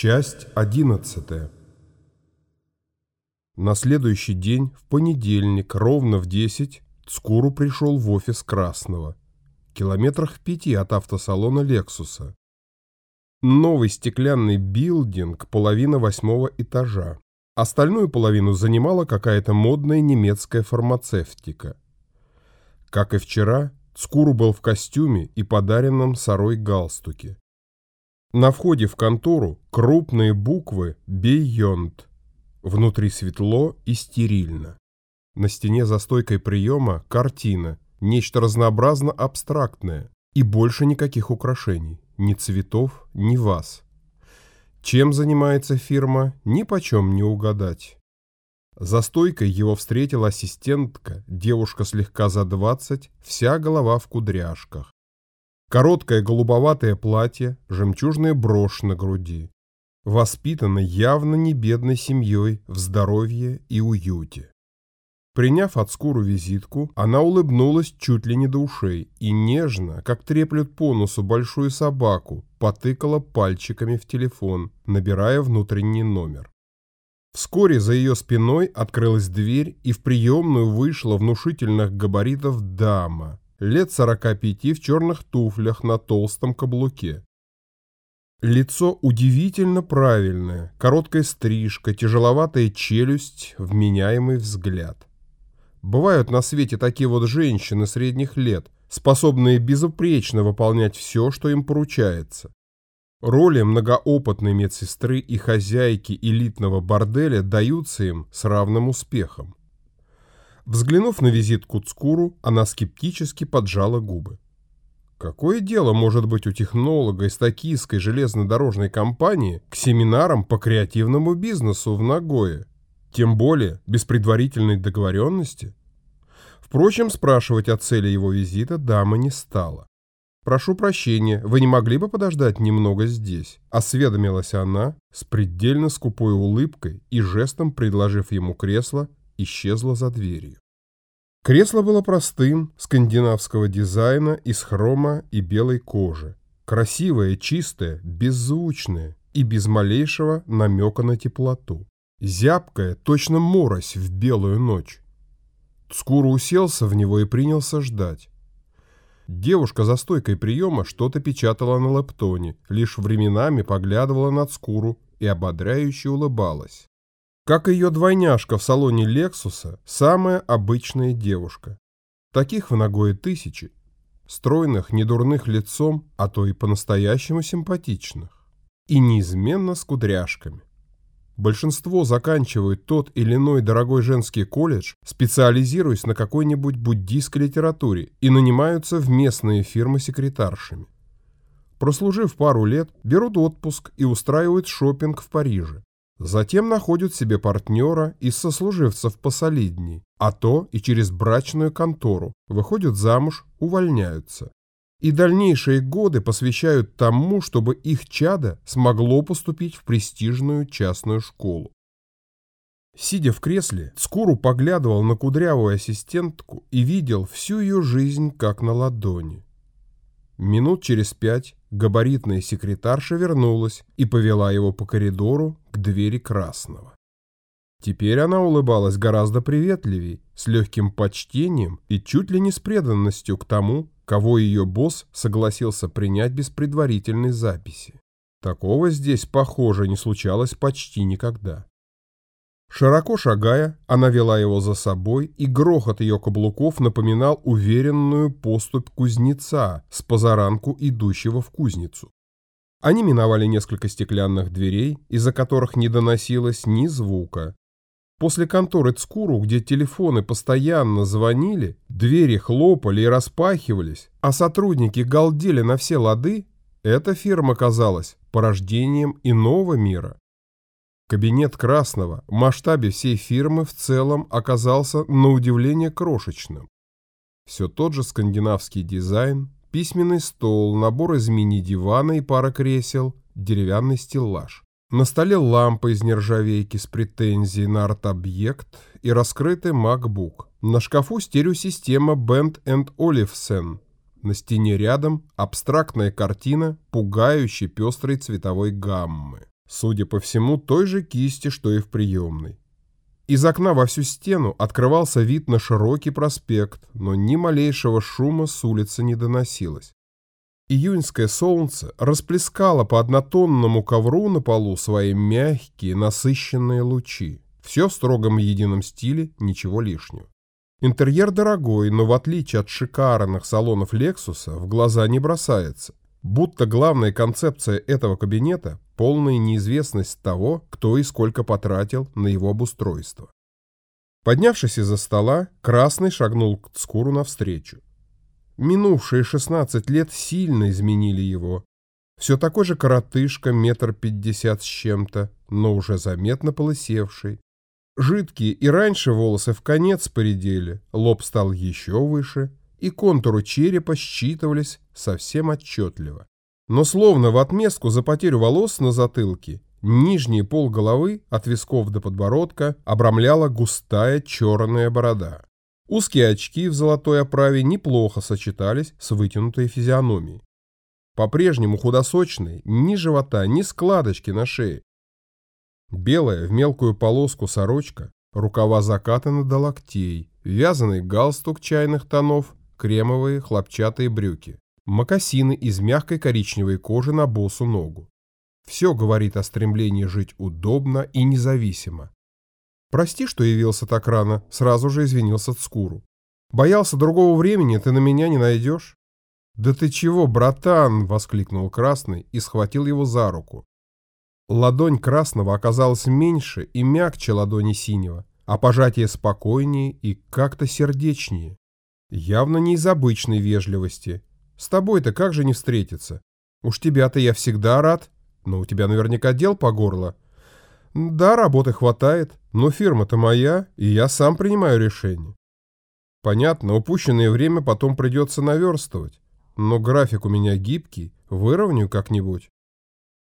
Часть одиннадцатая. На следующий день, в понедельник, ровно в 10, Цкуру пришел в офис Красного, километрах в пяти от автосалона «Лексуса». Новый стеклянный билдинг, половина восьмого этажа. Остальную половину занимала какая-то модная немецкая фармацевтика. Как и вчера, Цкуру был в костюме и подаренном сорой галстуке. На входе в контору крупные буквы «Beyond». Внутри светло и стерильно. На стене за стойкой приема картина, нечто разнообразно абстрактное. И больше никаких украшений, ни цветов, ни ваз. Чем занимается фирма, ни почем не угадать. За стойкой его встретила ассистентка, девушка слегка за двадцать, вся голова в кудряшках. Короткое голубоватое платье, жемчужная брошь на груди. Воспитана явно не бедной семьей в здоровье и уюте. Приняв от скуру визитку, она улыбнулась чуть ли не до ушей и нежно, как треплют по носу большую собаку, потыкала пальчиками в телефон, набирая внутренний номер. Вскоре за ее спиной открылась дверь, и в приемную вышла внушительных габаритов дама, лет сорока пяти в черных туфлях на толстом каблуке. Лицо удивительно правильное, короткая стрижка, тяжеловатая челюсть, вменяемый взгляд. Бывают на свете такие вот женщины средних лет, способные безупречно выполнять все, что им поручается. Роли многоопытной медсестры и хозяйки элитного борделя даются им с равным успехом. Взглянув на визит к Уцкуру, она скептически поджала губы. Какое дело может быть у технолога из токийской железнодорожной компании к семинарам по креативному бизнесу в Нагое? Тем более без предварительной договоренности? Впрочем, спрашивать о цели его визита дама не стала. «Прошу прощения, вы не могли бы подождать немного здесь?» Осведомилась она с предельно скупой улыбкой и жестом, предложив ему кресло, исчезла за дверью. Кресло было простым, скандинавского дизайна, из хрома и белой кожи. Красивое, чистое, беззвучное и без малейшего намека на теплоту. Зябкое, точно морось в белую ночь. Скоро уселся в него и принялся ждать. Девушка за стойкой приема что-то печатала на лэптоне, лишь временами поглядывала на Цкуру и ободряюще улыбалась. Как и ее двойняшка в салоне Лексуса, самая обычная девушка. Таких в Нагое тысячи. Стройных, недурных лицом, а то и по-настоящему симпатичных. И неизменно с кудряшками. Большинство заканчивают тот или иной дорогой женский колледж, специализируясь на какой-нибудь буддийской литературе и нанимаются в местные фирмы секретаршами. Прослужив пару лет, берут отпуск и устраивают шопинг в Париже. Затем находят себе партнера из сослуживцев посолидней, а то и через брачную контору, выходят замуж, увольняются. И дальнейшие годы посвящают тому, чтобы их чадо смогло поступить в престижную частную школу. Сидя в кресле, Скуру поглядывал на кудрявую ассистентку и видел всю ее жизнь как на ладони. Минут через пять габаритная секретарша вернулась и повела его по коридору к двери красного. Теперь она улыбалась гораздо приветливей, с легким почтением и чуть ли не с преданностью к тому, кого ее босс согласился принять без предварительной записи. Такого здесь, похоже, не случалось почти никогда. Широко шагая, она вела его за собой, и грохот ее каблуков напоминал уверенную поступь кузнеца с позаранку идущего в кузницу. Они миновали несколько стеклянных дверей, из-за которых не доносилось ни звука. После конторы Цкуру, где телефоны постоянно звонили, двери хлопали и распахивались, а сотрудники галдели на все лады, эта фирма казалась порождением иного мира. Кабинет Красного в масштабе всей фирмы в целом оказался на удивление крошечным. Все тот же скандинавский дизайн, письменный стол, набор из мини-дивана и пара кресел, деревянный стеллаж. На столе лампа из нержавейки с претензией на арт-объект и раскрытый MacBook. На шкафу стереосистема Bend Olufsen. На стене рядом абстрактная картина пугающей пестрой цветовой гаммы. Судя по всему, той же кисти, что и в приемной. Из окна во всю стену открывался вид на широкий проспект, но ни малейшего шума с улицы не доносилось. Июньское солнце расплескало по однотонному ковру на полу свои мягкие, насыщенные лучи. Все в строгом едином стиле, ничего лишнего. Интерьер дорогой, но в отличие от шикарных салонов Лексуса, в глаза не бросается. Будто главная концепция этого кабинета – полная неизвестность того, кто и сколько потратил на его обустройство. Поднявшись из-за стола, Красный шагнул к Цкуру навстречу. Минувшие 16 лет сильно изменили его. Все такой же коротышка, метр пятьдесят с чем-то, но уже заметно полысевший. Жидкие и раньше волосы в конец поредели, лоб стал еще выше, и контуры черепа считывались совсем отчетливо. Но словно в отместку за потерю волос на затылке, нижний пол головы от висков до подбородка обрамляла густая черная борода. Узкие очки в золотой оправе неплохо сочетались с вытянутой физиономией. По-прежнему худосочный, ни живота, ни складочки на шее. Белая в мелкую полоску сорочка, рукава закатаны до локтей, вязаный галстук чайных тонов кремовые хлопчатые брюки, мокасины из мягкой коричневой кожи на босу ногу. Все говорит о стремлении жить удобно и независимо. Прости, что явился так рано, сразу же извинился Цкуру. Боялся другого времени, ты на меня не найдешь? Да ты чего, братан, воскликнул Красный и схватил его за руку. Ладонь Красного оказалась меньше и мягче ладони Синего, а пожатие спокойнее и как-то сердечнее. Явно не из обычной вежливости. С тобой-то как же не встретиться? Уж тебя-то я всегда рад, но у тебя наверняка дел по горло. Да, работы хватает, но фирма-то моя, и я сам принимаю решение. Понятно, упущенное время потом придется наверстывать, но график у меня гибкий, выровняю как-нибудь.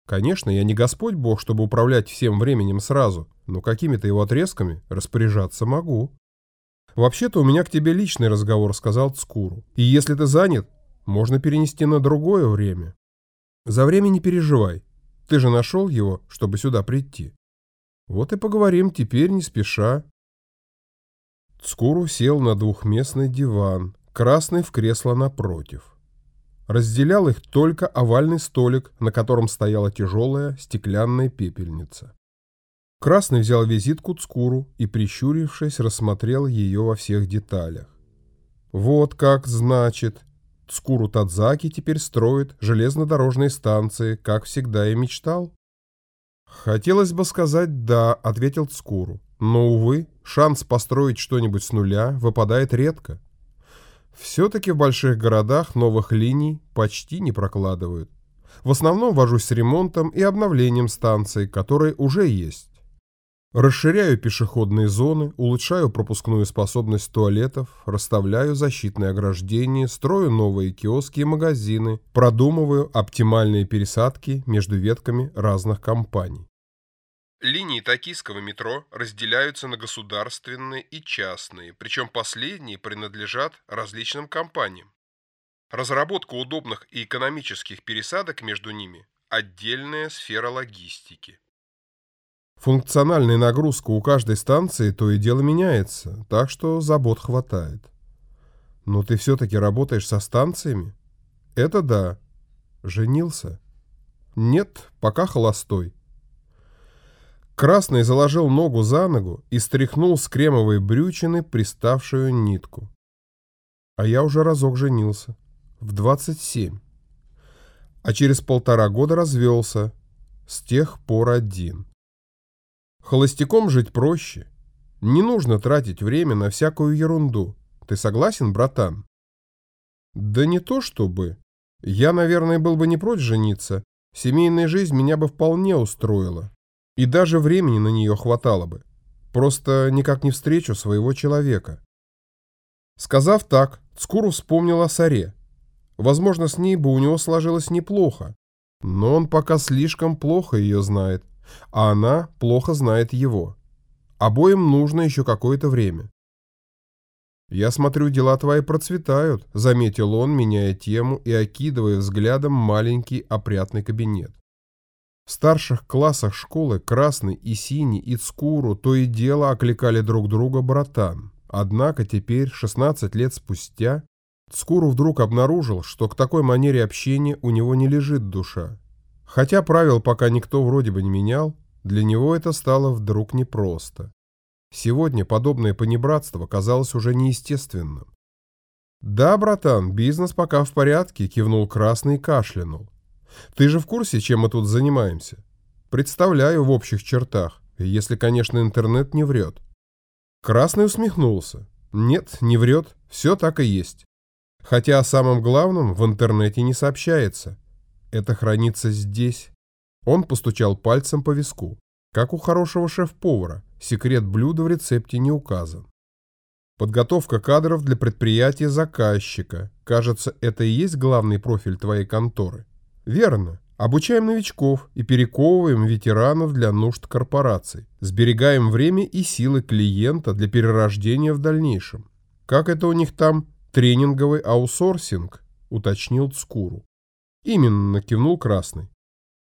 Конечно, я не Господь Бог, чтобы управлять всем временем сразу, но какими-то его отрезками распоряжаться могу. «Вообще-то у меня к тебе личный разговор», — сказал Цкуру. «И если ты занят, можно перенести на другое время. За время не переживай. Ты же нашел его, чтобы сюда прийти. Вот и поговорим теперь не спеша». Цкуру сел на двухместный диван, красный в кресло напротив. Разделял их только овальный столик, на котором стояла тяжелая стеклянная пепельница. Красный взял визитку Цкуру и, прищурившись, рассмотрел ее во всех деталях. Вот как, значит, Цкуру Тадзаки теперь строит железнодорожные станции, как всегда и мечтал. Хотелось бы сказать «да», — ответил Цкуру. Но, увы, шанс построить что-нибудь с нуля выпадает редко. Все-таки в больших городах новых линий почти не прокладывают. В основном вожусь с ремонтом и обновлением станций, которые уже есть. Расширяю пешеходные зоны, улучшаю пропускную способность туалетов, расставляю защитные ограждения, строю новые киоски и магазины, продумываю оптимальные пересадки между ветками разных компаний. Линии токийского метро разделяются на государственные и частные, причем последние принадлежат различным компаниям. Разработка удобных и экономических пересадок между ними – отдельная сфера логистики. Функциональная нагрузка у каждой станции то и дело меняется, так что забот хватает. Но ты все-таки работаешь со станциями? Это да. Женился? Нет, пока холостой. Красный заложил ногу за ногу и стряхнул с кремовой брючины приставшую нитку. А я уже разок женился. В 27. А через полтора года развелся. С тех пор один. Холостяком жить проще. Не нужно тратить время на всякую ерунду. Ты согласен, братан? Да не то чтобы. Я, наверное, был бы не прочь жениться. Семейная жизнь меня бы вполне устроила. И даже времени на нее хватало бы. Просто никак не встречу своего человека. Сказав так, Цкуру вспомнил о Саре. Возможно, с ней бы у него сложилось неплохо. Но он пока слишком плохо ее знает а она плохо знает его. Обоим нужно еще какое-то время. «Я смотрю, дела твои процветают», — заметил он, меняя тему и окидывая взглядом маленький опрятный кабинет. В старших классах школы Красный и Синий и Цкуру то и дело окликали друг друга братан. Однако теперь, 16 лет спустя, Цкуру вдруг обнаружил, что к такой манере общения у него не лежит душа. Хотя правил пока никто вроде бы не менял, для него это стало вдруг непросто. Сегодня подобное понебратство казалось уже неестественным. «Да, братан, бизнес пока в порядке», — кивнул Красный и кашлянул. «Ты же в курсе, чем мы тут занимаемся?» «Представляю в общих чертах, если, конечно, интернет не врет». Красный усмехнулся. «Нет, не врет, все так и есть. Хотя о самом главном в интернете не сообщается. Это хранится здесь». Он постучал пальцем по виску, как у хорошего шеф-повара, секрет блюда в рецепте не указан. Подготовка кадров для предприятия заказчика. Кажется, это и есть главный профиль твоей конторы. Верно. Обучаем новичков и перековываем ветеранов для нужд корпораций. Сберегаем время и силы клиента для перерождения в дальнейшем. Как это у них там тренинговый аутсорсинг, уточнил Цкуру. Именно, кивнул Красный.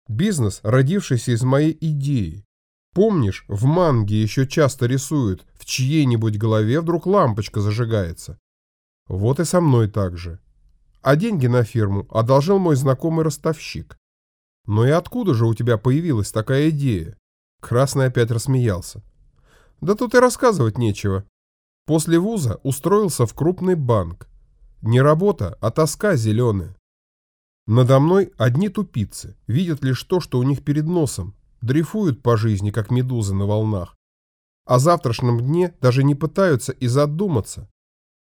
Бизнес, родившийся из моей идеи. Помнишь, в манге еще часто рисуют, в чьей-нибудь голове вдруг лампочка зажигается. Вот и со мной так же. А деньги на фирму одолжил мой знакомый ростовщик. Но и откуда же у тебя появилась такая идея? Красный опять рассмеялся. Да тут и рассказывать нечего. После вуза устроился в крупный банк. Не работа, а тоска зеленая. Надо мной одни тупицы, видят лишь то, что у них перед носом, дрейфуют по жизни, как медузы на волнах. О завтрашнем дне даже не пытаются и задуматься.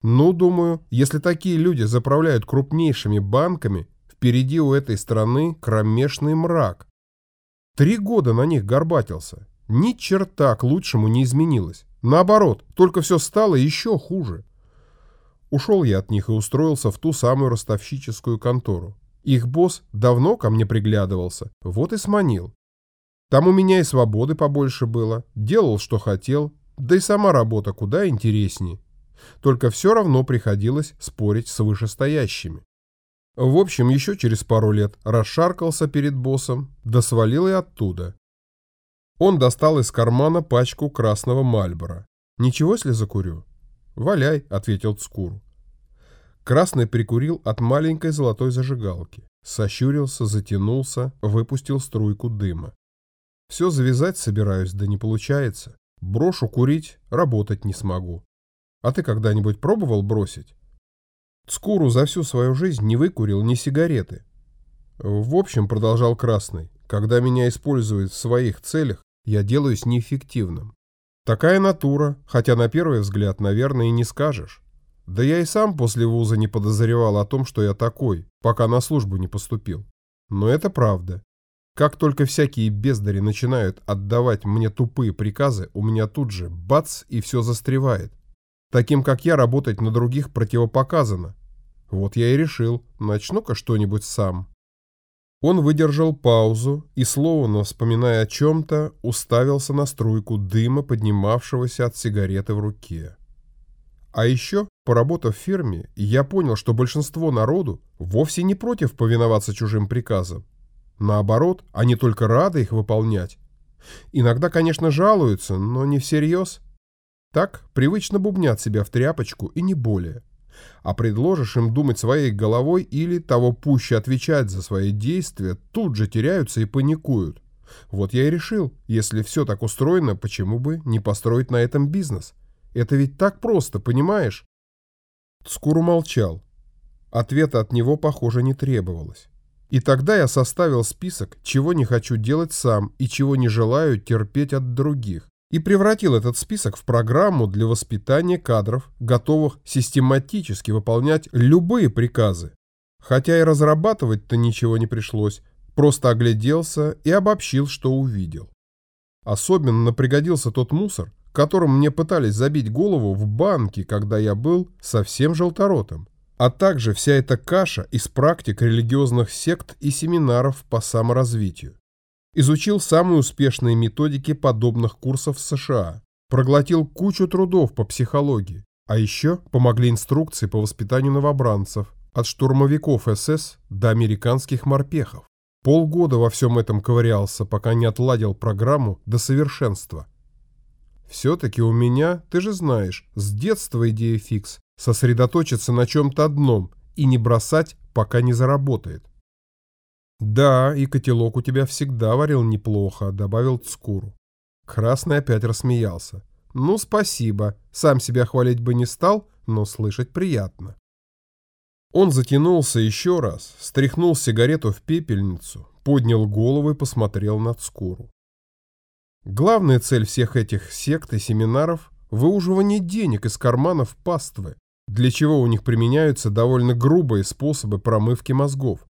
Ну, думаю, если такие люди заправляют крупнейшими банками, впереди у этой страны кромешный мрак. Три года на них горбатился. Ни черта к лучшему не изменилось. Наоборот, только все стало еще хуже. Ушел я от них и устроился в ту самую ростовщическую контору. Их босс давно ко мне приглядывался, вот и сманил. Там у меня и свободы побольше было, делал, что хотел, да и сама работа куда интереснее. Только все равно приходилось спорить с вышестоящими. В общем, еще через пару лет расшаркался перед боссом, да свалил и оттуда. Он достал из кармана пачку красного мальбора. «Ничего, если закурю?» «Валяй», — ответил Цкуру. Красный прикурил от маленькой золотой зажигалки. Сощурился, затянулся, выпустил струйку дыма. Все завязать собираюсь, да не получается. Брошу курить, работать не смогу. А ты когда-нибудь пробовал бросить? Скуру за всю свою жизнь не выкурил ни сигареты. В общем, продолжал Красный, когда меня используют в своих целях, я делаюсь неэффективным. Такая натура, хотя на первый взгляд, наверное, и не скажешь. Да я и сам после вуза не подозревал о том, что я такой, пока на службу не поступил. Но это правда. Как только всякие бездари начинают отдавать мне тупые приказы, у меня тут же бац и все застревает. Таким, как я, работать на других противопоказано. Вот я и решил, начну-ка что-нибудь сам. Он выдержал паузу и, словно вспоминая о чем-то, уставился на струйку дыма, поднимавшегося от сигареты в руке. А еще, поработав в фирме, я понял, что большинство народу вовсе не против повиноваться чужим приказам. Наоборот, они только рады их выполнять. Иногда, конечно, жалуются, но не всерьез. Так привычно бубнят себя в тряпочку и не более. А предложишь им думать своей головой или того пуще отвечать за свои действия, тут же теряются и паникуют. Вот я и решил, если все так устроено, почему бы не построить на этом бизнес? Это ведь так просто, понимаешь? Скуру молчал. Ответа от него, похоже, не требовалось. И тогда я составил список, чего не хочу делать сам и чего не желаю терпеть от других, и превратил этот список в программу для воспитания кадров, готовых систематически выполнять любые приказы. Хотя и разрабатывать-то ничего не пришлось, просто огляделся и обобщил, что увидел. Особенно пригодился тот мусор, которым мне пытались забить голову в банке, когда я был совсем желторотым а также вся эта каша из практик религиозных сект и семинаров по саморазвитию. Изучил самые успешные методики подобных курсов в США, проглотил кучу трудов по психологии, а еще помогли инструкции по воспитанию новобранцев, от штурмовиков СС до американских морпехов. Полгода во всем этом ковырялся, пока не отладил программу до совершенства. Все-таки у меня, ты же знаешь, с детства идея фикс – сосредоточиться на чем-то одном и не бросать, пока не заработает. «Да, и котелок у тебя всегда варил неплохо», — добавил Цкуру. Красный опять рассмеялся. «Ну, спасибо. Сам себя хвалить бы не стал, но слышать приятно». Он затянулся еще раз, стряхнул сигарету в пепельницу, поднял голову и посмотрел на Цкуру. Главная цель всех этих сект и семинаров – выуживание денег из карманов паствы, для чего у них применяются довольно грубые способы промывки мозгов.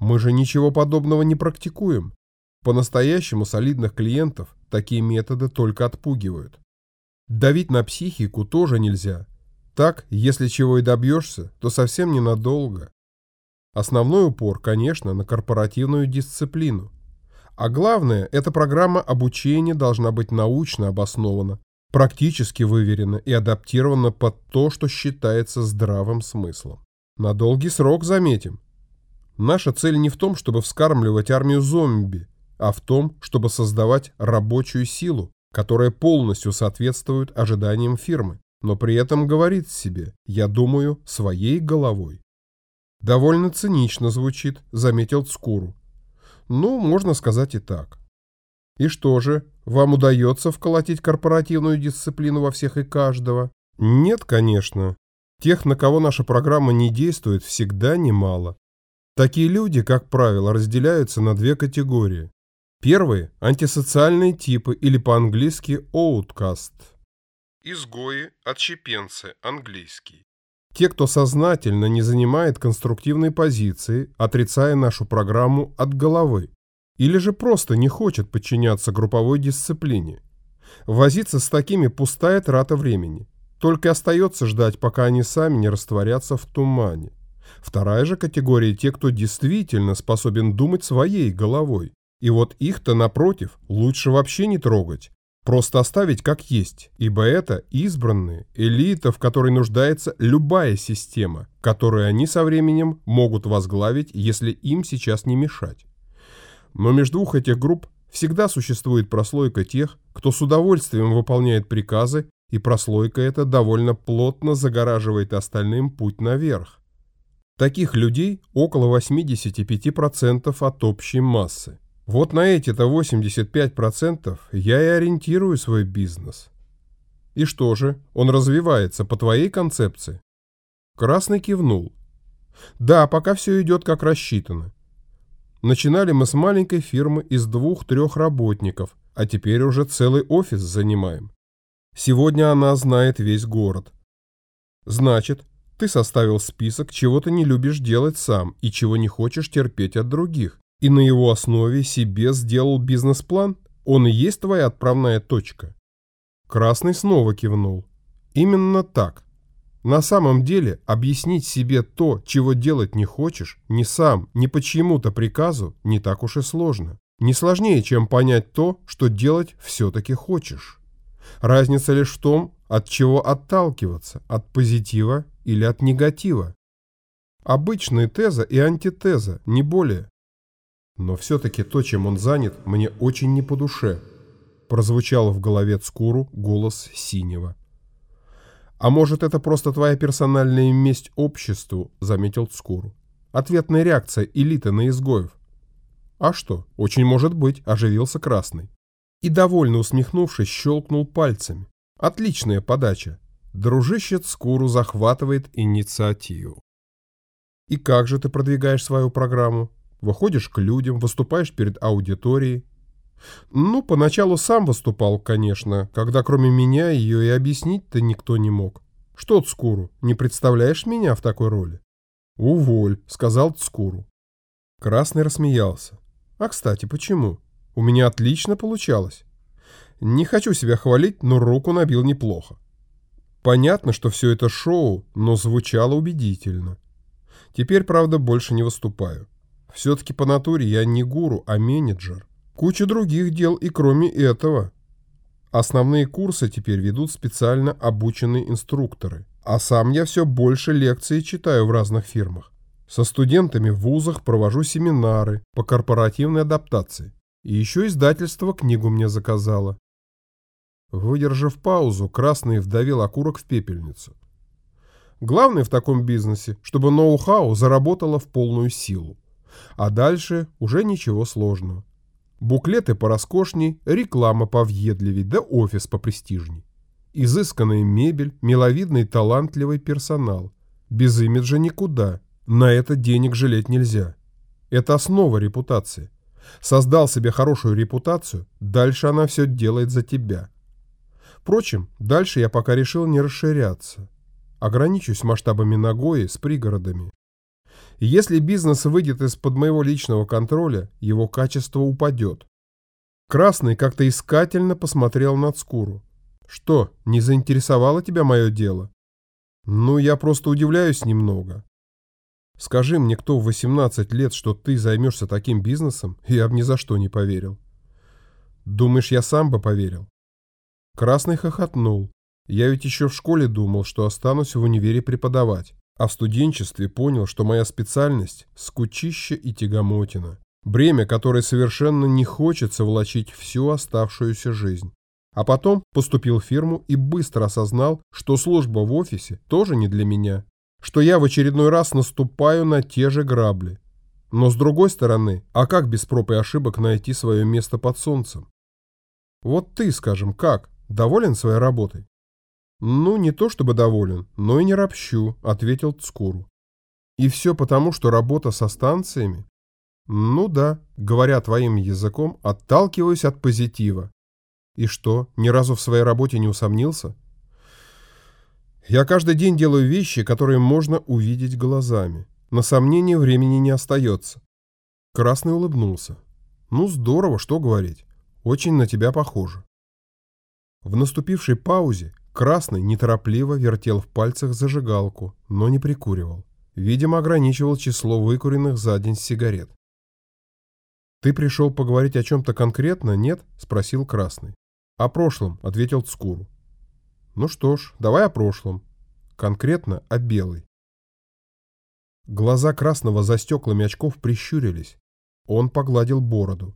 Мы же ничего подобного не практикуем. По-настоящему солидных клиентов такие методы только отпугивают. Давить на психику тоже нельзя. Так, если чего и добьешься, то совсем ненадолго. Основной упор, конечно, на корпоративную дисциплину. А главное, эта программа обучения должна быть научно обоснована, практически выверена и адаптирована под то, что считается здравым смыслом. На долгий срок, заметим. Наша цель не в том, чтобы вскармливать армию зомби, а в том, чтобы создавать рабочую силу, которая полностью соответствует ожиданиям фирмы, но при этом говорит себе «я думаю своей головой». Довольно цинично звучит, заметил Цкуру. Ну, можно сказать и так. И что же, вам удается вколотить корпоративную дисциплину во всех и каждого? Нет, конечно. Тех, на кого наша программа не действует, всегда немало. Такие люди, как правило, разделяются на две категории. Первые – антисоциальные типы или по-английски outcast. Изгои, отщепенцы, английский. Те, кто сознательно не занимает конструктивной позиции, отрицая нашу программу от головы, или же просто не хочет подчиняться групповой дисциплине. Возиться с такими пустая трата времени. Только остается ждать, пока они сами не растворятся в тумане. Вторая же категория – те, кто действительно способен думать своей головой. И вот их-то, напротив, лучше вообще не трогать. Просто оставить как есть, ибо это избранные, элита, в которой нуждается любая система, которую они со временем могут возглавить, если им сейчас не мешать. Но между двух этих групп всегда существует прослойка тех, кто с удовольствием выполняет приказы, и прослойка эта довольно плотно загораживает остальным путь наверх. Таких людей около 85% от общей массы. Вот на эти-то 85% я и ориентирую свой бизнес. И что же, он развивается по твоей концепции? Красный кивнул. Да, пока все идет как рассчитано. Начинали мы с маленькой фирмы из двух-трех работников, а теперь уже целый офис занимаем. Сегодня она знает весь город. Значит, ты составил список, чего ты не любишь делать сам и чего не хочешь терпеть от других, и на его основе себе сделал бизнес-план? Он и есть твоя отправная точка. Красный снова кивнул. Именно так. На самом деле, объяснить себе то, чего делать не хочешь, ни сам, ни по чьему-то приказу, не так уж и сложно. Не сложнее, чем понять то, что делать все-таки хочешь. Разница лишь в том, от чего отталкиваться, от позитива или от негатива. Обычная теза и антитеза, не более. Но все-таки то, чем он занят, мне очень не по душе. Прозвучал в голове Цкуру голос Синего. «А может, это просто твоя персональная месть обществу?» — заметил Цкуру. «Ответная реакция элиты на изгоев». «А что? Очень может быть», — оживился Красный. И, довольно усмехнувшись, щелкнул пальцами. «Отличная подача. Дружище Цкуру захватывает инициативу. И как же ты продвигаешь свою программу? Выходишь к людям, выступаешь перед аудиторией? Ну, поначалу сам выступал, конечно, когда кроме меня ее и объяснить-то никто не мог. Что, Цкуру, не представляешь меня в такой роли? Уволь, сказал Цкуру. Красный рассмеялся. А, кстати, почему? У меня отлично получалось. Не хочу себя хвалить, но руку набил неплохо. Понятно, что все это шоу, но звучало убедительно. Теперь, правда, больше не выступаю. Все-таки по натуре я не гуру, а менеджер. Куча других дел и кроме этого. Основные курсы теперь ведут специально обученные инструкторы. А сам я все больше лекций читаю в разных фирмах. Со студентами в вузах провожу семинары по корпоративной адаптации. И еще издательство книгу мне заказало. Выдержав паузу, Красный вдавил окурок в пепельницу. Главное в таком бизнесе, чтобы ноу-хау заработало в полную силу. А дальше уже ничего сложного. Буклеты пороскошней, реклама повъедливей, да офис попрестижней. Изысканная мебель, миловидный талантливый персонал. Без имиджа никуда. На это денег жалеть нельзя. Это основа репутации. Создал себе хорошую репутацию, дальше она все делает за тебя. Впрочем, дальше я пока решил не расширяться. Ограничусь масштабами Нагои с пригородами. Если бизнес выйдет из-под моего личного контроля, его качество упадет. Красный как-то искательно посмотрел на Цкуру. Что, не заинтересовало тебя мое дело? Ну, я просто удивляюсь немного. Скажи мне, кто в 18 лет, что ты займешься таким бизнесом, я бы ни за что не поверил. Думаешь, я сам бы поверил? Красный хохотнул. Я ведь еще в школе думал, что останусь в универе преподавать, а в студенчестве понял, что моя специальность – скучище и тягомотина. Бремя, которое совершенно не хочется влачить всю оставшуюся жизнь. А потом поступил в фирму и быстро осознал, что служба в офисе тоже не для меня, что я в очередной раз наступаю на те же грабли. Но с другой стороны, а как без проб и ошибок найти свое место под солнцем? Вот ты, скажем, как? Доволен своей работой? Ну, не то чтобы доволен, но и не ропщу, ответил Цкуру. И все потому, что работа со станциями? Ну да, говоря твоим языком, отталкиваюсь от позитива. И что, ни разу в своей работе не усомнился? Я каждый день делаю вещи, которые можно увидеть глазами. На сомнение времени не остается. Красный улыбнулся. Ну здорово, что говорить. Очень на тебя похоже. В наступившей паузе Красный неторопливо вертел в пальцах зажигалку, но не прикуривал. Видимо, ограничивал число выкуренных за день сигарет. «Ты пришел поговорить о чем-то конкретно, нет?» – спросил Красный. «О прошлом», – ответил Цкуру. «Ну что ж, давай о прошлом. Конкретно о белой». Глаза Красного за стеклами очков прищурились. Он погладил бороду.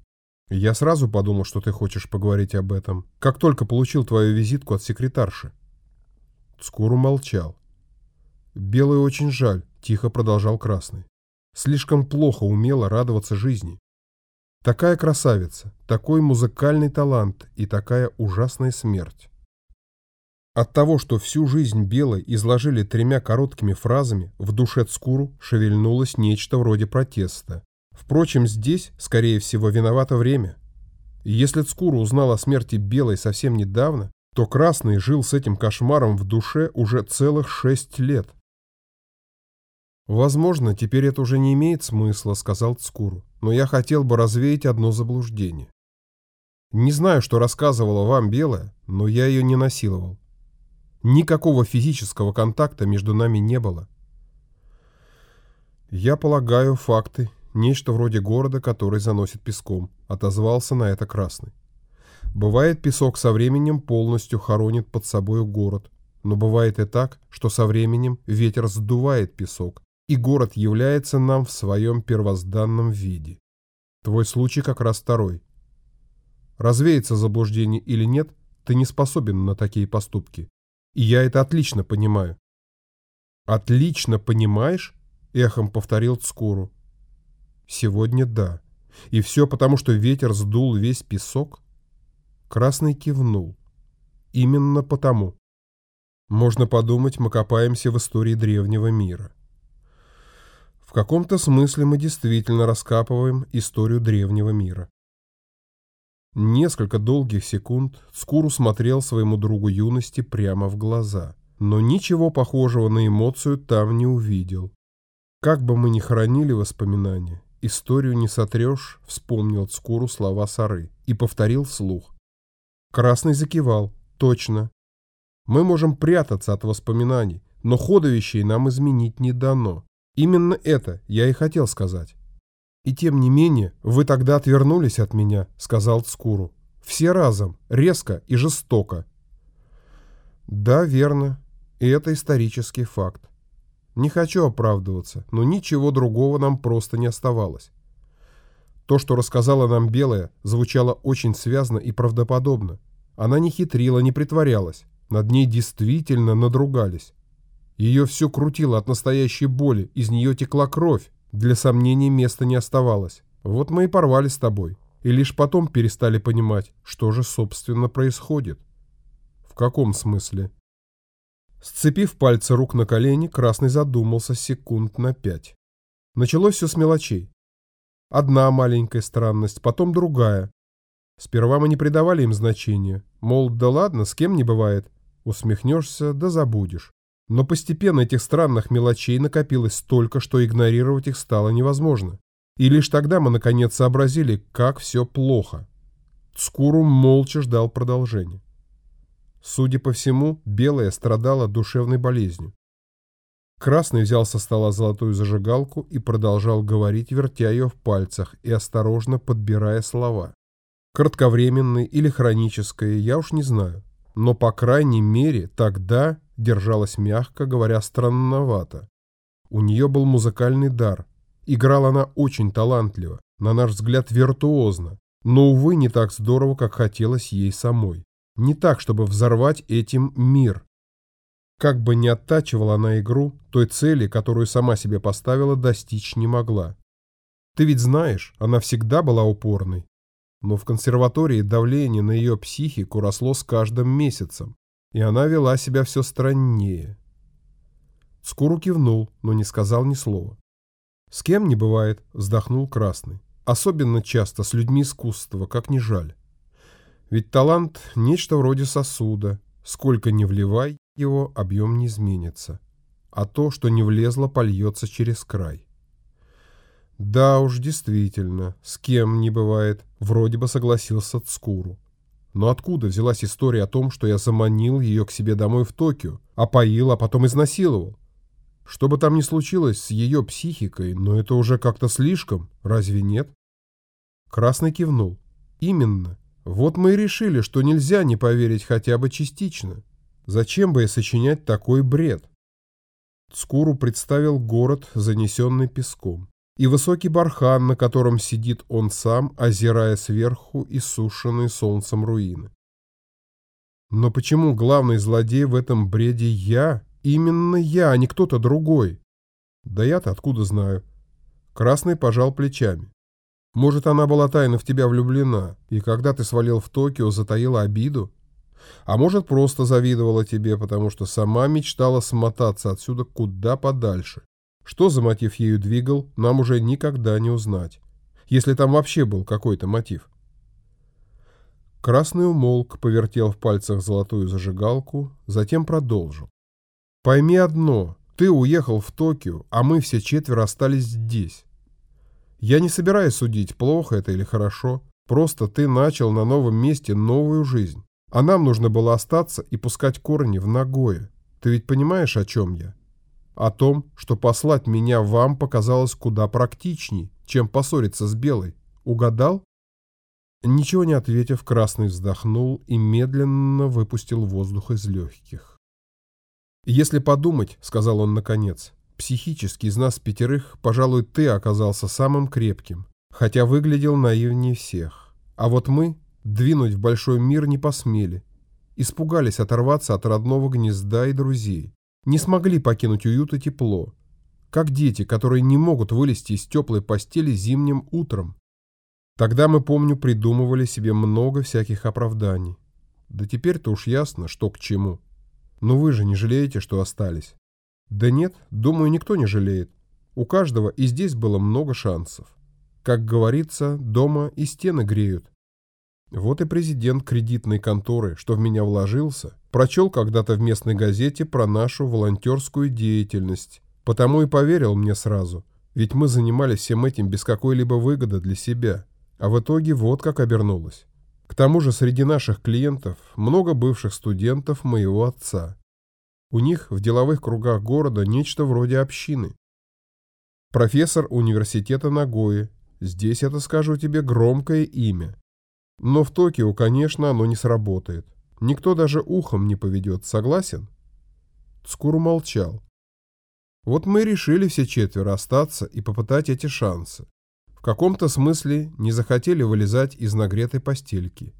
Я сразу подумал, что ты хочешь поговорить об этом. Как только получил твою визитку от секретарши. Скуру молчал. Белый очень жаль, тихо продолжал Красный. Слишком плохо умела радоваться жизни. Такая красавица, такой музыкальный талант и такая ужасная смерть. От того, что всю жизнь Белой изложили тремя короткими фразами, в душе Цкуру шевельнулось нечто вроде протеста. Впрочем, здесь, скорее всего, виновато время. Если Цкуру узнал о смерти Белой совсем недавно, то Красный жил с этим кошмаром в душе уже целых шесть лет. «Возможно, теперь это уже не имеет смысла», — сказал Цкуру, «но я хотел бы развеять одно заблуждение. Не знаю, что рассказывала вам Белая, но я ее не насиловал. Никакого физического контакта между нами не было. Я полагаю, факты Нечто вроде города, который заносит песком, отозвался на это Красный. Бывает, песок со временем полностью хоронит под собою город, но бывает и так, что со временем ветер сдувает песок, и город является нам в своем первозданном виде. Твой случай как раз второй. Развеется заблуждение или нет, ты не способен на такие поступки. И я это отлично понимаю. «Отлично понимаешь?» — эхом повторил Цкуру. Сегодня да. И все потому, что ветер сдул весь песок? Красный кивнул. Именно потому. Можно подумать, мы копаемся в истории древнего мира. В каком-то смысле мы действительно раскапываем историю древнего мира. Несколько долгих секунд Скуру смотрел своему другу юности прямо в глаза, но ничего похожего на эмоцию там не увидел. Как бы мы ни хранили воспоминания, «Историю не сотрешь», — вспомнил Цкуру слова Сары и повторил вслух. Красный закивал. «Точно. Мы можем прятаться от воспоминаний, но хода нам изменить не дано. Именно это я и хотел сказать». «И тем не менее, вы тогда отвернулись от меня», — сказал Цкуру. «Все разом, резко и жестоко». «Да, верно. И это исторический факт. Не хочу оправдываться, но ничего другого нам просто не оставалось. То, что рассказала нам Белая, звучало очень связно и правдоподобно. Она не хитрила, не притворялась. Над ней действительно надругались. Ее все крутило от настоящей боли, из нее текла кровь. Для сомнений места не оставалось. Вот мы и порвали с тобой. И лишь потом перестали понимать, что же, собственно, происходит. В каком смысле? Сцепив пальцы рук на колени, Красный задумался секунд на пять. Началось все с мелочей. Одна маленькая странность, потом другая. Сперва мы не придавали им значения. Мол, да ладно, с кем не бывает. Усмехнешься, да забудешь. Но постепенно этих странных мелочей накопилось столько, что игнорировать их стало невозможно. И лишь тогда мы наконец сообразили, как все плохо. Скуру молча ждал продолжения. Судя по всему, Белая страдала душевной болезнью. Красный взял со стола золотую зажигалку и продолжал говорить, вертя ее в пальцах и осторожно подбирая слова. Кратковременные или хроническое, я уж не знаю. Но, по крайней мере, тогда держалась мягко говоря странновато. У нее был музыкальный дар. Играла она очень талантливо, на наш взгляд виртуозно, но, увы, не так здорово, как хотелось ей самой. Не так, чтобы взорвать этим мир. Как бы ни оттачивала она игру, той цели, которую сама себе поставила, достичь не могла. Ты ведь знаешь, она всегда была упорной. Но в консерватории давление на ее психику росло с каждым месяцем, и она вела себя все страннее. Скуру кивнул, но не сказал ни слова. «С кем не бывает», — вздохнул Красный. «Особенно часто с людьми искусства, как ни жаль. Ведь талант — нечто вроде сосуда. Сколько ни вливай, его объем не изменится. А то, что не влезло, польется через край. Да уж, действительно, с кем не бывает, вроде бы согласился Цкуру. Но откуда взялась история о том, что я заманил ее к себе домой в Токио, опоил, а потом изнасиловал? Что бы там ни случилось с ее психикой, но это уже как-то слишком, разве нет? Красный кивнул. Именно. Вот мы и решили, что нельзя не поверить хотя бы частично. Зачем бы и сочинять такой бред? Скуру представил город, занесенный песком, и высокий бархан, на котором сидит он сам, озирая сверху иссушенные солнцем руины. Но почему главный злодей в этом бреде я? Именно я, а не кто-то другой. Да я-то откуда знаю? Красный пожал плечами. Может, она была тайно в тебя влюблена, и когда ты свалил в Токио, затаила обиду? А может, просто завидовала тебе, потому что сама мечтала смотаться отсюда куда подальше. Что за мотив ею двигал, нам уже никогда не узнать. Если там вообще был какой-то мотив. Красный умолк, повертел в пальцах золотую зажигалку, затем продолжил. «Пойми одно, ты уехал в Токио, а мы все четверо остались здесь. Я не собираюсь судить, плохо это или хорошо. Просто ты начал на новом месте новую жизнь. А нам нужно было остаться и пускать корни в Нагое. Ты ведь понимаешь, о чем я? О том, что послать меня вам показалось куда практичней, чем поссориться с Белой. Угадал? Ничего не ответив, Красный вздохнул и медленно выпустил воздух из легких. «Если подумать», — сказал он наконец, Психически из нас пятерых, пожалуй, ты оказался самым крепким, хотя выглядел наивнее всех. А вот мы двинуть в большой мир не посмели. Испугались оторваться от родного гнезда и друзей. Не смогли покинуть уют и тепло. Как дети, которые не могут вылезти из теплой постели зимним утром. Тогда мы, помню, придумывали себе много всяких оправданий. Да теперь-то уж ясно, что к чему. Но вы же не жалеете, что остались. Да нет, думаю, никто не жалеет. У каждого и здесь было много шансов. Как говорится, дома и стены греют. Вот и президент кредитной конторы, что в меня вложился, прочел когда-то в местной газете про нашу волонтерскую деятельность. Потому и поверил мне сразу. Ведь мы занимались всем этим без какой-либо выгоды для себя. А в итоге вот как обернулось. К тому же среди наших клиентов много бывших студентов моего отца. У них в деловых кругах города нечто вроде общины. Профессор университета Нагои. Здесь это, скажу тебе, громкое имя. Но в Токио, конечно, оно не сработает. Никто даже ухом не поведет, согласен? Скуру молчал. Вот мы решили все четверо остаться и попытать эти шансы. В каком-то смысле не захотели вылезать из нагретой постельки.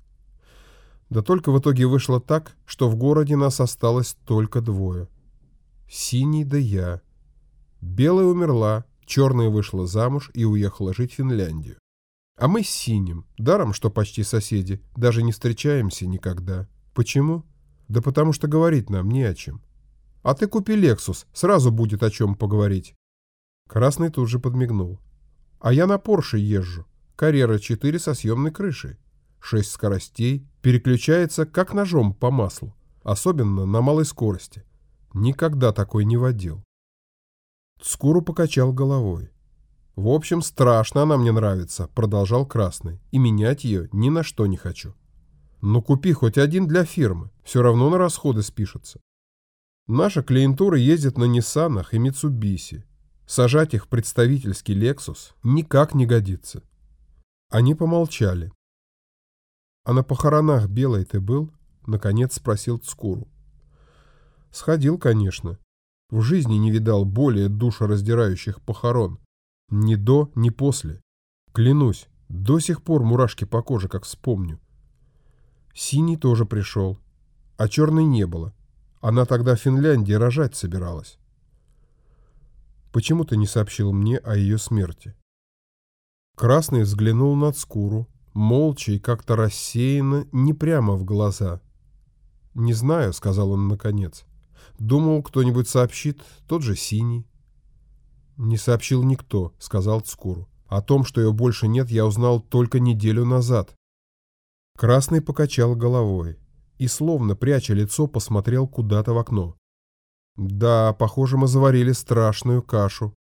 Да только в итоге вышло так, что в городе нас осталось только двое. Синий да я. Белая умерла, черная вышла замуж и уехала жить в Финляндию. А мы с Синим, даром, что почти соседи, даже не встречаемся никогда. Почему? Да потому что говорить нам не о чем. А ты купи Лексус, сразу будет о чем поговорить. Красный тут же подмигнул. А я на Порше езжу. Карьера 4 со съемной крышей. Шесть скоростей, переключается как ножом по маслу, особенно на малой скорости. Никогда такой не водил. Скуру покачал головой. «В общем, страшно она мне нравится», — продолжал Красный, «и менять ее ни на что не хочу». «Ну купи хоть один для фирмы, все равно на расходы спишется». Наша клиентура ездит на Ниссанах и Митсубиси. Сажать их представительский Лексус никак не годится. Они помолчали. «А на похоронах Белой ты был?» — наконец спросил Цкуру. «Сходил, конечно. В жизни не видал более душераздирающих похорон. Ни до, ни после. Клянусь, до сих пор мурашки по коже, как вспомню. Синий тоже пришел, а черной не было. Она тогда в Финляндии рожать собиралась. Почему ты не сообщил мне о ее смерти? Красный взглянул на Цкуру, молча и как-то рассеянно, не прямо в глаза. «Не знаю», — сказал он наконец. «Думал, кто-нибудь сообщит, тот же Синий». «Не сообщил никто», — сказал Цкуру. «О том, что ее больше нет, я узнал только неделю назад». Красный покачал головой и, словно пряча лицо, посмотрел куда-то в окно. «Да, похоже, мы заварили страшную кашу.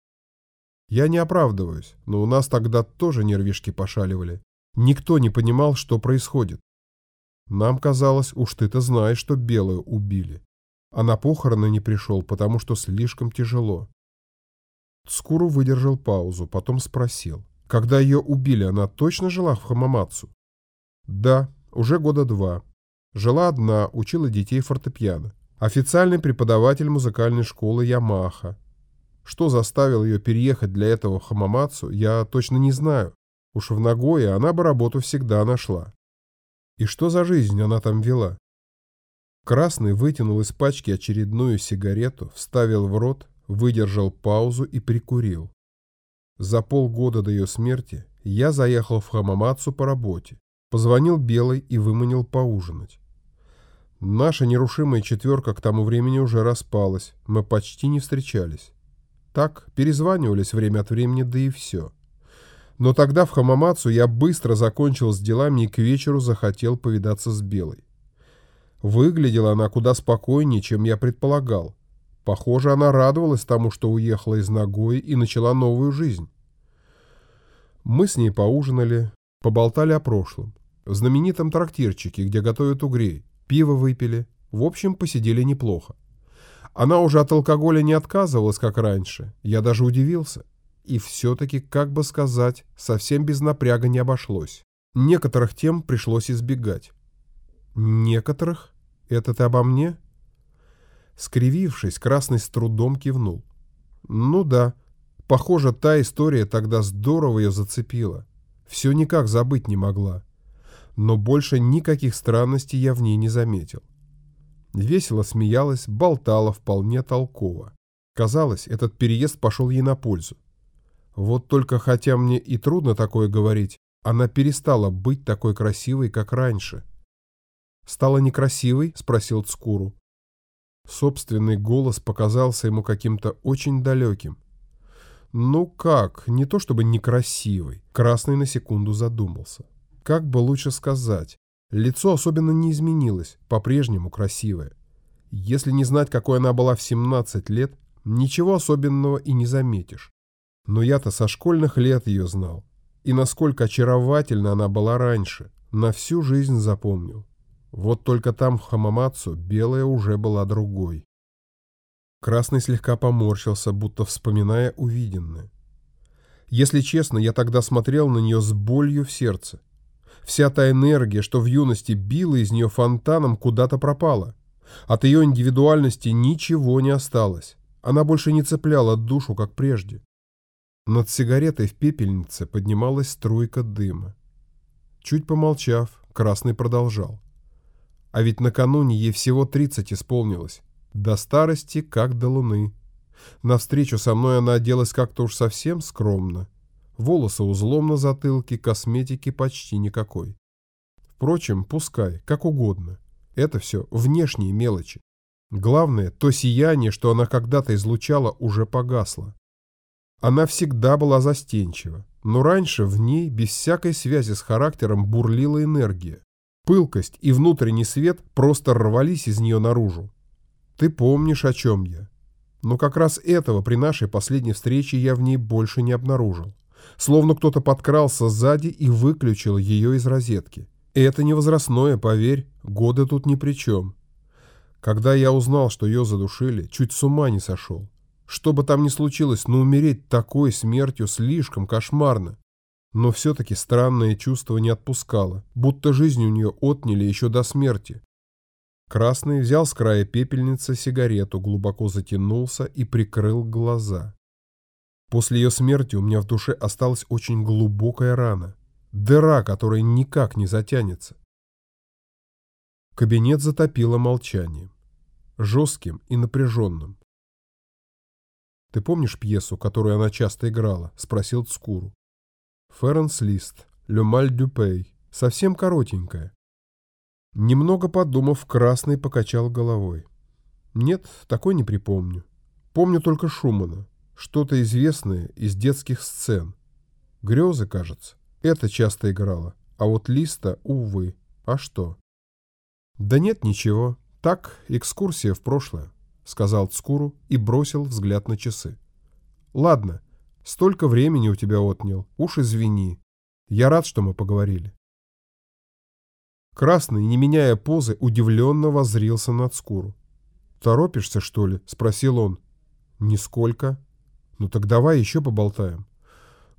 Я не оправдываюсь, но у нас тогда тоже нервишки пошаливали. Никто не понимал, что происходит. Нам казалось, уж ты-то знаешь, что Белую убили. А на похороны не пришел, потому что слишком тяжело. Скуру выдержал паузу, потом спросил. Когда ее убили, она точно жила в Хамамацу? Да, уже года два. Жила одна, учила детей фортепиано. Официальный преподаватель музыкальной школы Ямаха. Что заставило ее переехать для этого в Хамамацу, я точно не знаю. Уж в Нагое она бы работу всегда нашла. И что за жизнь она там вела? Красный вытянул из пачки очередную сигарету, вставил в рот, выдержал паузу и прикурил. За полгода до ее смерти я заехал в Хамамацу по работе, позвонил Белой и выманил поужинать. Наша нерушимая четверка к тому времени уже распалась, мы почти не встречались. Так, перезванивались время от времени, да и все. Но тогда в Хамамацу я быстро закончил с делами и к вечеру захотел повидаться с Белой. Выглядела она куда спокойнее, чем я предполагал. Похоже, она радовалась тому, что уехала из Нагои и начала новую жизнь. Мы с ней поужинали, поболтали о прошлом. В знаменитом трактирчике, где готовят угрей. Пиво выпили. В общем, посидели неплохо. Она уже от алкоголя не отказывалась, как раньше. Я даже удивился и все-таки, как бы сказать, совсем без напряга не обошлось. Некоторых тем пришлось избегать. Некоторых? Это ты обо мне? Скривившись, Красный с трудом кивнул. Ну да, похоже, та история тогда здорово ее зацепила. Все никак забыть не могла. Но больше никаких странностей я в ней не заметил. Весело смеялась, болтала вполне толково. Казалось, этот переезд пошел ей на пользу. Вот только хотя мне и трудно такое говорить, она перестала быть такой красивой, как раньше. «Стала некрасивой?» — спросил Цкуру. Собственный голос показался ему каким-то очень далеким. «Ну как, не то чтобы некрасивой», — Красный на секунду задумался. «Как бы лучше сказать? Лицо особенно не изменилось, по-прежнему красивое. Если не знать, какой она была в 17 лет, ничего особенного и не заметишь. Но я-то со школьных лет ее знал. И насколько очаровательна она была раньше, на всю жизнь запомнил. Вот только там, в Хамамацу, белая уже была другой. Красный слегка поморщился, будто вспоминая увиденное. Если честно, я тогда смотрел на нее с болью в сердце. Вся та энергия, что в юности била из нее фонтаном, куда-то пропала. От ее индивидуальности ничего не осталось. Она больше не цепляла душу, как прежде. Над сигаретой в пепельнице поднималась струйка дыма. Чуть помолчав, Красный продолжал. А ведь накануне ей всего тридцать исполнилось. До старости, как до луны. На встречу со мной она оделась как-то уж совсем скромно. Волосы узлом на затылке, косметики почти никакой. Впрочем, пускай, как угодно. Это все внешние мелочи. Главное, то сияние, что она когда-то излучала, уже погасло. Она всегда была застенчива, но раньше в ней, без всякой связи с характером, бурлила энергия. Пылкость и внутренний свет просто рвались из нее наружу. Ты помнишь, о чем я. Но как раз этого при нашей последней встрече я в ней больше не обнаружил. Словно кто-то подкрался сзади и выключил ее из розетки. И это не возрастное, поверь, годы тут ни при чем. Когда я узнал, что ее задушили, чуть с ума не сошел. Что бы там ни случилось, но умереть такой смертью слишком кошмарно. Но все-таки странное чувство не отпускало, будто жизнь у нее отняли еще до смерти. Красный взял с края пепельницы сигарету, глубоко затянулся и прикрыл глаза. После ее смерти у меня в душе осталась очень глубокая рана. Дыра, которая никак не затянется. Кабинет затопило молчанием. Жестким и напряженным. «Ты помнишь пьесу, которую она часто играла?» — спросил Цкуру. «Ференс Лист, Ле Дюпей. Совсем коротенькая». Немного подумав, Красный покачал головой. «Нет, такой не припомню. Помню только Шумана. Что-то известное из детских сцен. Грезы, кажется. Это часто играла. А вот Листа, увы. А что?» «Да нет, ничего. Так, экскурсия в прошлое» сказал Цкуру и бросил взгляд на часы. «Ладно, столько времени у тебя отнял, уж извини. Я рад, что мы поговорили». Красный, не меняя позы, удивленно воззрился на Цкуру. «Торопишься, что ли?» — спросил он. «Нисколько. Ну так давай еще поболтаем».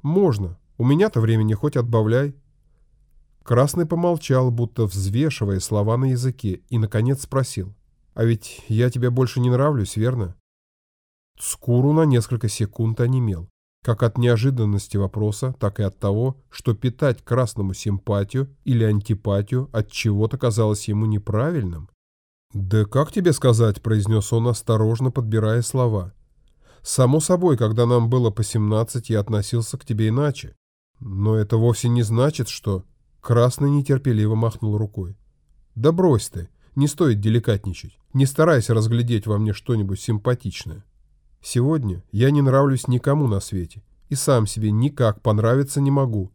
«Можно. У меня-то времени хоть отбавляй». Красный помолчал, будто взвешивая слова на языке, и, наконец, спросил. А ведь я тебе больше не нравлюсь, верно? Скуру на несколько секунд онемел. Как от неожиданности вопроса, так и от того, что питать красному симпатию или антипатию от чего-то казалось ему неправильным. «Да как тебе сказать?» – произнес он, осторожно подбирая слова. «Само собой, когда нам было по семнадцать, я относился к тебе иначе. Но это вовсе не значит, что...» Красный нетерпеливо махнул рукой. «Да брось ты. Не стоит деликатничать. Не старайся разглядеть во мне что-нибудь симпатичное. Сегодня я не нравлюсь никому на свете. И сам себе никак понравиться не могу.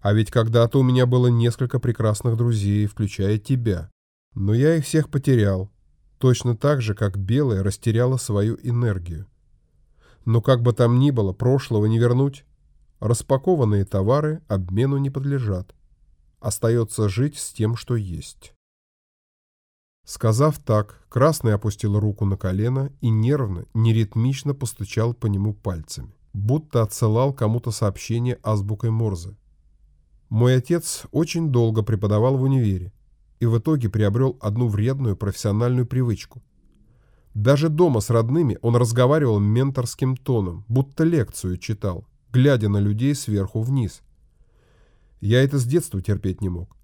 А ведь когда-то у меня было несколько прекрасных друзей, включая тебя. Но я их всех потерял. Точно так же, как белая растеряла свою энергию. Но как бы там ни было, прошлого не вернуть. Распакованные товары обмену не подлежат. Остается жить с тем, что есть. Сказав так, Красный опустил руку на колено и нервно, неритмично постучал по нему пальцами, будто отсылал кому-то сообщение азбукой Морзе. Мой отец очень долго преподавал в универе и в итоге приобрел одну вредную профессиональную привычку. Даже дома с родными он разговаривал менторским тоном, будто лекцию читал, глядя на людей сверху вниз. Я это с детства терпеть не мог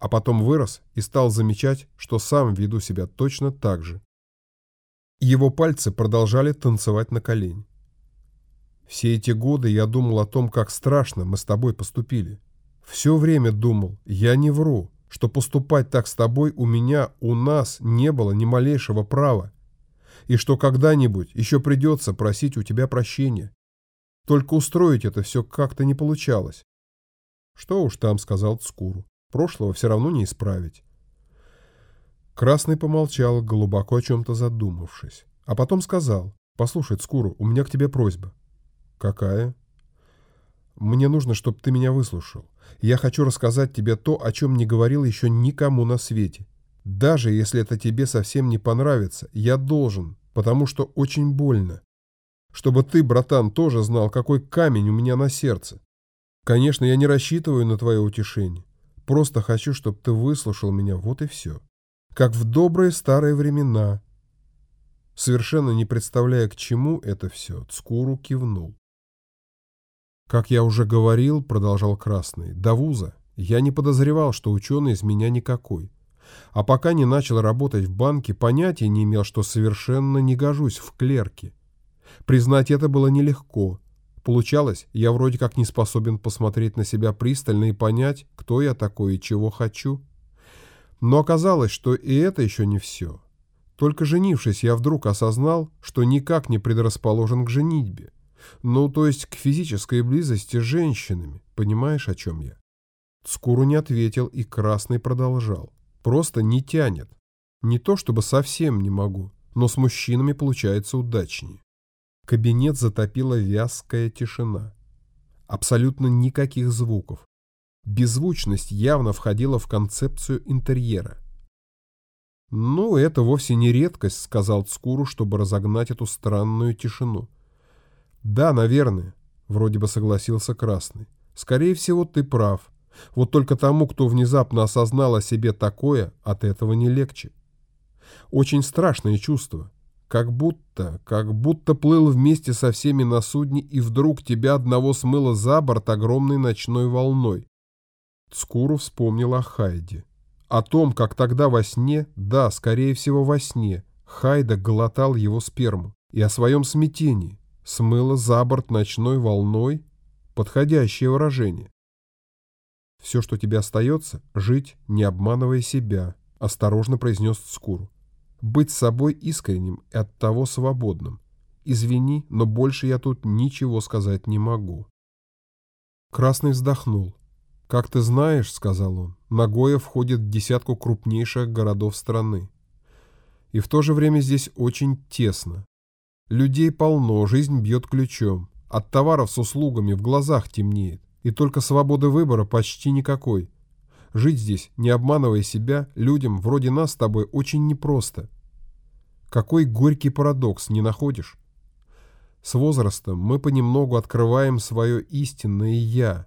а потом вырос и стал замечать, что сам веду себя точно так же. Его пальцы продолжали танцевать на колени. Все эти годы я думал о том, как страшно мы с тобой поступили. Все время думал, я не вру, что поступать так с тобой у меня, у нас не было ни малейшего права, и что когда-нибудь еще придется просить у тебя прощения. Только устроить это все как-то не получалось. Что уж там, сказал Цкуру. Прошлого все равно не исправить. Красный помолчал, глубоко о чем-то задумавшись. А потом сказал, «Послушай, Цкуру, у меня к тебе просьба». «Какая?» «Мне нужно, чтобы ты меня выслушал. Я хочу рассказать тебе то, о чем не говорил еще никому на свете. Даже если это тебе совсем не понравится, я должен, потому что очень больно. Чтобы ты, братан, тоже знал, какой камень у меня на сердце. Конечно, я не рассчитываю на твое утешение. Просто хочу, чтобы ты выслушал меня, вот и все. Как в добрые старые времена. Совершенно не представляя, к чему это все, Цкуру кивнул. «Как я уже говорил, — продолжал Красный, — до вуза я не подозревал, что ученый из меня никакой. А пока не начал работать в банке, понятия не имел, что совершенно не гожусь в клерке. Признать это было нелегко. Получалось, я вроде как не способен посмотреть на себя пристально и понять, кто я такой и чего хочу. Но оказалось, что и это еще не все. Только женившись, я вдруг осознал, что никак не предрасположен к женитьбе. Ну, то есть к физической близости с женщинами. Понимаешь, о чем я? Скуру не ответил, и Красный продолжал. Просто не тянет. Не то чтобы совсем не могу, но с мужчинами получается удачнее. Кабинет затопила вязкая тишина. Абсолютно никаких звуков. Беззвучность явно входила в концепцию интерьера. «Ну, это вовсе не редкость», — сказал Цкуру, чтобы разогнать эту странную тишину. «Да, наверное», — вроде бы согласился Красный. «Скорее всего, ты прав. Вот только тому, кто внезапно осознал о себе такое, от этого не легче. Очень страшное чувство. Как будто, как будто плыл вместе со всеми на судне, и вдруг тебя одного смыло за борт огромной ночной волной. Скуру вспомнил о Хайде. О том, как тогда во сне, да, скорее всего во сне, Хайда глотал его сперму. И о своем смятении. Смыло за борт ночной волной. Подходящее выражение. «Все, что тебе остается, жить, не обманывая себя», — осторожно произнес Скуру. «Быть собой искренним и оттого свободным. Извини, но больше я тут ничего сказать не могу». Красный вздохнул. «Как ты знаешь, — сказал он, — Нагоя входит в десятку крупнейших городов страны. И в то же время здесь очень тесно. Людей полно, жизнь бьет ключом. От товаров с услугами в глазах темнеет. И только свободы выбора почти никакой. Жить здесь, не обманывая себя, людям вроде нас с тобой очень непросто. Какой горький парадокс, не находишь? С возрастом мы понемногу открываем свое истинное «я»,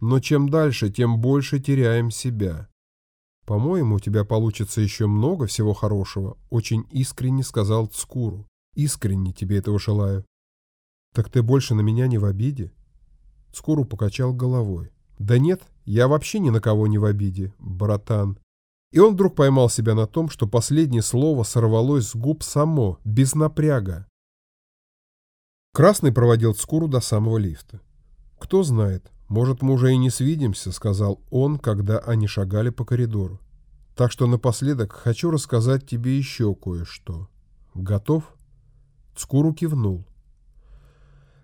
но чем дальше, тем больше теряем себя. По-моему, у тебя получится еще много всего хорошего, очень искренне сказал Цкуру. Искренне тебе этого желаю. Так ты больше на меня не в обиде? Цкуру покачал головой. Да нет, я вообще ни на кого не в обиде, братан. И он вдруг поймал себя на том, что последнее слово сорвалось с губ само, без напряга. Красный проводил Цкуру до самого лифта. Кто знает, «Может, мы уже и не свидимся», — сказал он, когда они шагали по коридору. «Так что напоследок хочу рассказать тебе еще кое-что. Готов?» Цкуру кивнул.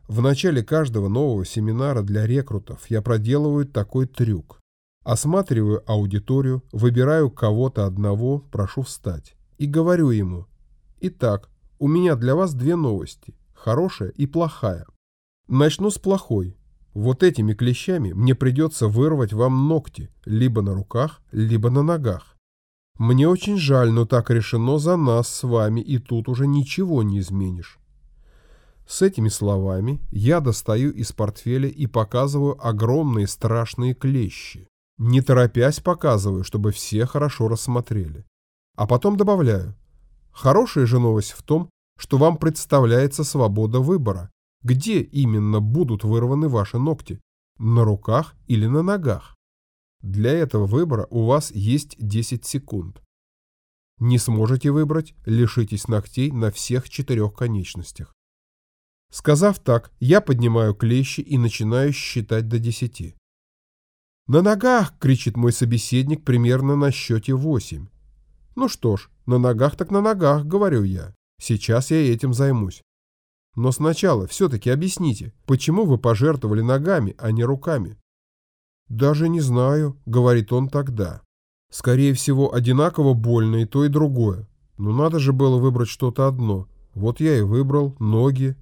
В начале каждого нового семинара для рекрутов я проделываю такой трюк. Осматриваю аудиторию, выбираю кого-то одного, прошу встать. И говорю ему, «Итак, у меня для вас две новости, хорошая и плохая. Начну с плохой. Вот этими клещами мне придется вырвать вам ногти, либо на руках, либо на ногах. Мне очень жаль, но так решено за нас с вами, и тут уже ничего не изменишь. С этими словами я достаю из портфеля и показываю огромные страшные клещи. Не торопясь показываю, чтобы все хорошо рассмотрели. А потом добавляю. Хорошая же новость в том, что вам представляется свобода выбора, где именно будут вырваны ваши ногти? На руках или на ногах? Для этого выбора у вас есть 10 секунд. Не сможете выбрать, лишитесь ногтей на всех четырех конечностях. Сказав так, я поднимаю клещи и начинаю считать до десяти. «На ногах!» — кричит мой собеседник примерно на счете восемь. «Ну что ж, на ногах так на ногах», — говорю я. «Сейчас я этим займусь. Но сначала все-таки объясните, почему вы пожертвовали ногами, а не руками? Даже не знаю, говорит он тогда. Скорее всего, одинаково больно и то, и другое. Но надо же было выбрать что-то одно. Вот я и выбрал ноги.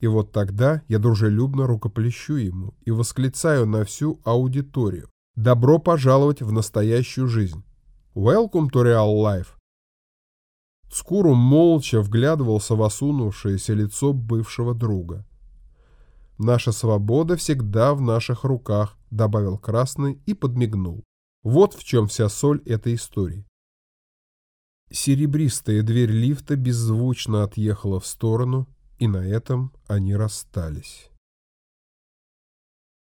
И вот тогда я дружелюбно рукоплещу ему и восклицаю на всю аудиторию. Добро пожаловать в настоящую жизнь. Welcome to real life. Скуру молча вглядывался в осунувшееся лицо бывшего друга. «Наша свобода всегда в наших руках», — добавил Красный и подмигнул. Вот в чем вся соль этой истории. Серебристая дверь лифта беззвучно отъехала в сторону, и на этом они расстались.